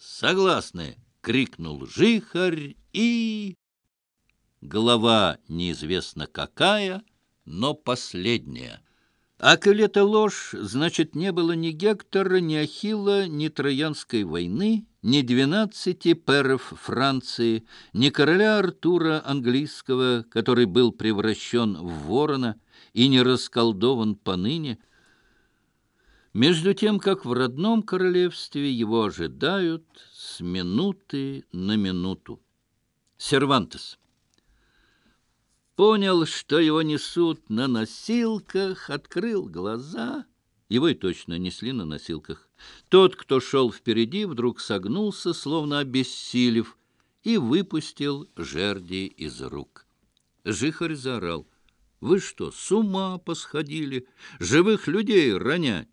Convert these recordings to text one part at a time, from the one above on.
согласны!» — крикнул жихарь и... Голова неизвестно какая, но последняя. А коль это ложь, значит, не было ни Гектора, ни Ахилла, ни Троянской войны, ни двенадцати перов Франции, ни короля Артура английского, который был превращен в ворона и не расколдован поныне — между тем, как в родном королевстве его ожидают с минуты на минуту. Сервантес понял, что его несут на носилках, открыл глаза. Его и точно несли на носилках. Тот, кто шел впереди, вдруг согнулся, словно обессилев, и выпустил жерди из рук. Жихарь заорал. «Вы что, с ума посходили? Живых людей ронять!»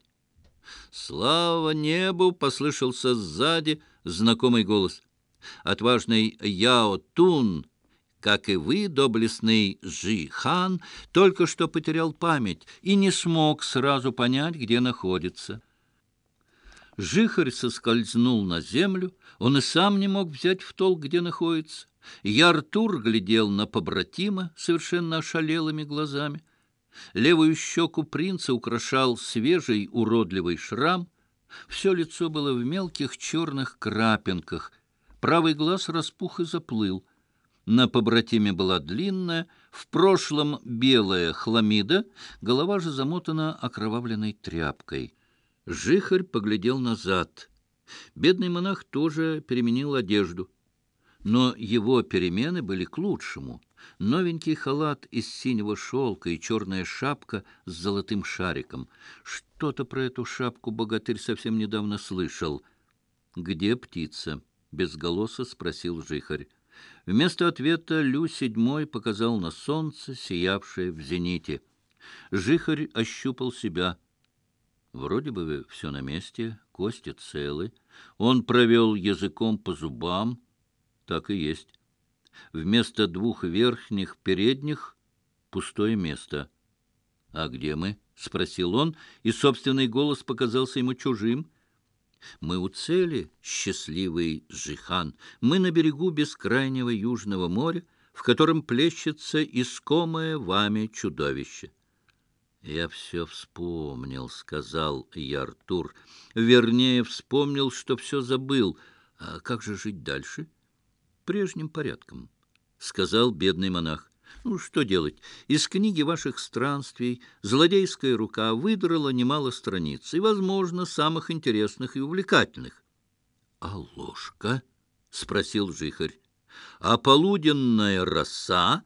Слава небу! — послышался сзади знакомый голос. Отважный Яо Тун, как и вы, доблестный Жи Хан, только что потерял память и не смог сразу понять, где находится. Жихарь соскользнул на землю, он и сам не мог взять в толк, где находится. И Артур глядел на побратима совершенно ошалелыми глазами. Левую щеку принца украшал свежий уродливый шрам. Все лицо было в мелких черных крапинках. Правый глаз распух и заплыл. На побратиме была длинная, в прошлом белая хламида, голова же замотана окровавленной тряпкой. Жихарь поглядел назад. Бедный монах тоже переменил одежду. Но его перемены были к лучшему — новенький халат из синего шелка и черная шапка с золотым шариком. Что-то про эту шапку богатырь совсем недавно слышал. «Где птица?» — безголосо спросил жихарь. Вместо ответа Лю седьмой показал на солнце, сиявшее в зените. Жихарь ощупал себя. Вроде бы все на месте, кости целы. Он провел языком по зубам. Так и есть вместо двух верхних передних пустое место. «А где мы?» — спросил он, и собственный голос показался ему чужим. «Мы у цели, счастливый Жихан. Мы на берегу бескрайнего Южного моря, в котором плещется искомое вами чудовище». «Я все вспомнил», — сказал я Артур. «Вернее, вспомнил, что все забыл. А как же жить дальше?» прежним порядком, — сказал бедный монах. Ну, что делать? Из книги ваших странствий злодейская рука выдрала немало страниц, и, возможно, самых интересных и увлекательных. — А ложка? — спросил жихарь. — А полуденная роса?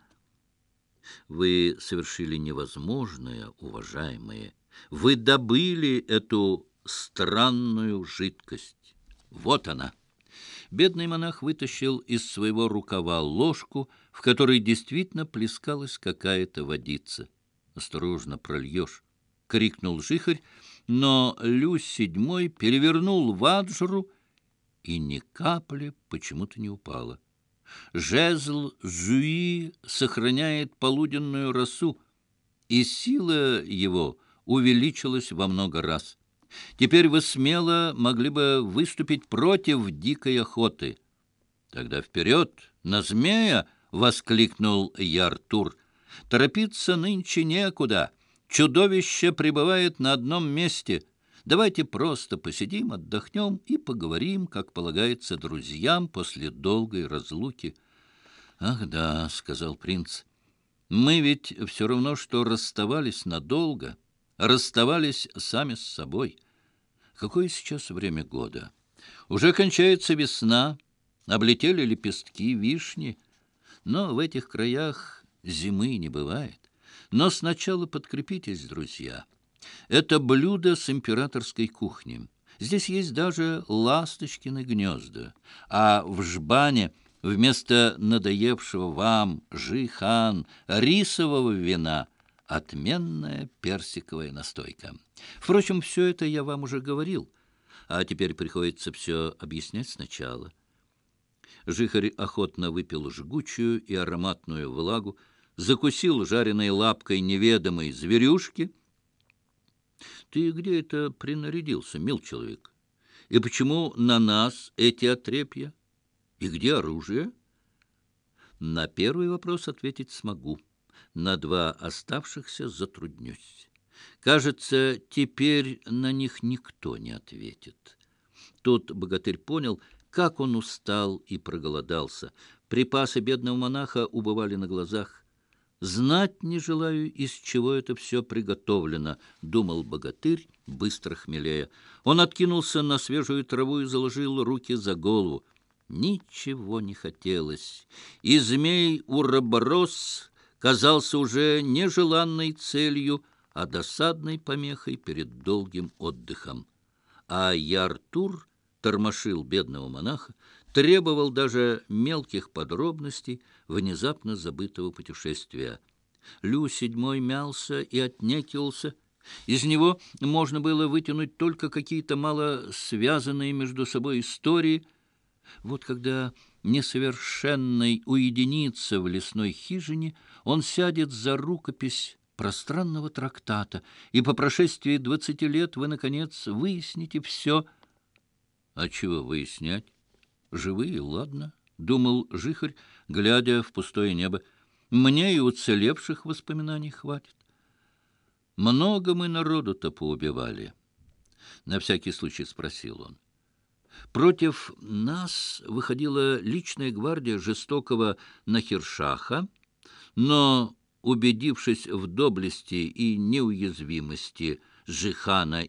— Вы совершили невозможное, уважаемые. Вы добыли эту странную жидкость. Вот она. — Бедный монах вытащил из своего рукава ложку, в которой действительно плескалась какая-то водица. «Осторожно, прольешь!» — крикнул жихарь, но Люсь седьмой перевернул ваджру, и ни капли почему-то не упала. Жезл Жуи сохраняет полуденную росу, и сила его увеличилась во много раз — Теперь вы смело могли бы выступить против дикой охоты. Тогда вперед, на змея! — воскликнул Яртур. Торопиться нынче некуда. Чудовище пребывает на одном месте. Давайте просто посидим, отдохнем и поговорим, как полагается друзьям после долгой разлуки. «Ах да», — сказал принц, — «мы ведь все равно, что расставались надолго» расставались сами с собой. Какое сейчас время года? Уже кончается весна, облетели лепестки вишни, но в этих краях зимы не бывает. Но сначала подкрепитесь, друзья. Это блюдо с императорской кухни. Здесь есть даже ласточкины гнезда, а в жбане вместо надоевшего вам жихан рисового вина отменная персиковая настойка. Впрочем, все это я вам уже говорил, а теперь приходится все объяснять сначала. Жихарь охотно выпил жгучую и ароматную влагу, закусил жареной лапкой неведомой зверюшки. «Ты где это принарядился, мил человек? И почему на нас эти отрепья? И где оружие?» На первый вопрос ответить смогу. На два оставшихся затруднюсь. Кажется, теперь на них никто не ответит. Тут богатырь понял, как он устал и проголодался. Припасы бедного монаха убывали на глазах. «Знать не желаю, из чего это все приготовлено», — думал богатырь, быстро хмелея. Он откинулся на свежую траву и заложил руки за голову. Ничего не хотелось. казался уже не желанной целью, а досадной помехой перед долгим отдыхом. А Яртур тормошил бедного монаха, требовал даже мелких подробностей внезапно забытого путешествия. Лю седьмой мялся и отнекивался. Из него можно было вытянуть только какие-то мало связанные между собой истории. Вот когда несовершенной уединится в лесной хижине, он сядет за рукопись пространного трактата, и по прошествии двадцати лет вы, наконец, выясните все. А чего выяснять? Живые, ладно, — думал Жихарь, глядя в пустое небо. Мне и уцелевших воспоминаний хватит. Много мы народу-то поубивали. На всякий случай спросил он. Против нас выходила личная гвардия жестокого Нахиршаха, но, убедившись в доблести и неуязвимости Жихана